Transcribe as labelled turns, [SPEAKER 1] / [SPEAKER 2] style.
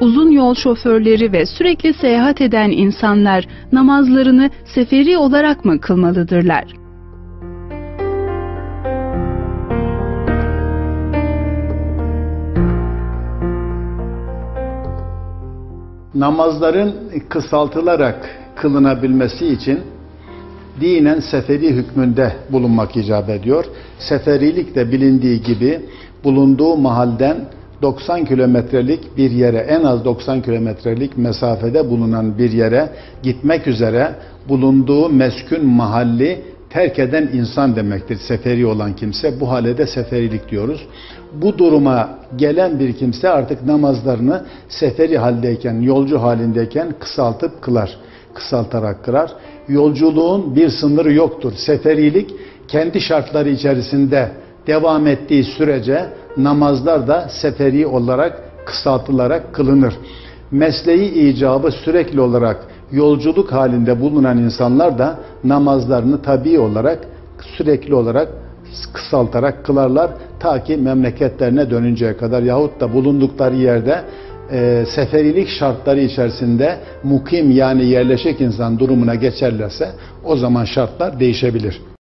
[SPEAKER 1] uzun yol şoförleri ve sürekli seyahat eden insanlar namazlarını seferi olarak mı kılmalıdırlar?
[SPEAKER 2] namazların kısaltılarak kılınabilmesi için dinen seferi hükmünde bulunmak icap ediyor. Seferilik de bilindiği gibi bulunduğu mahalden 90 kilometrelik bir yere en az 90 kilometrelik mesafede bulunan bir yere gitmek üzere bulunduğu meskun mahalli terk eden insan demektir. Seferi olan kimse. Bu halede seferilik diyoruz. Bu duruma gelen bir kimse artık namazlarını seferi haldeyken, yolcu halindeyken kısaltıp kılar. Kısaltarak kılar. Yolculuğun bir sınırı yoktur. Seferilik kendi şartları içerisinde devam ettiği sürece namazlar da seferi olarak kısaltılarak kılınır. Mesleği icabı sürekli olarak yolculuk halinde bulunan insanlar da namazlarını tabi olarak sürekli olarak kısaltarak kılarlar ta ki memleketlerine dönünceye kadar yahut da bulundukları yerde e, seferilik şartları içerisinde mukim yani yerleşik insan durumuna geçerlerse o zaman şartlar değişebilir.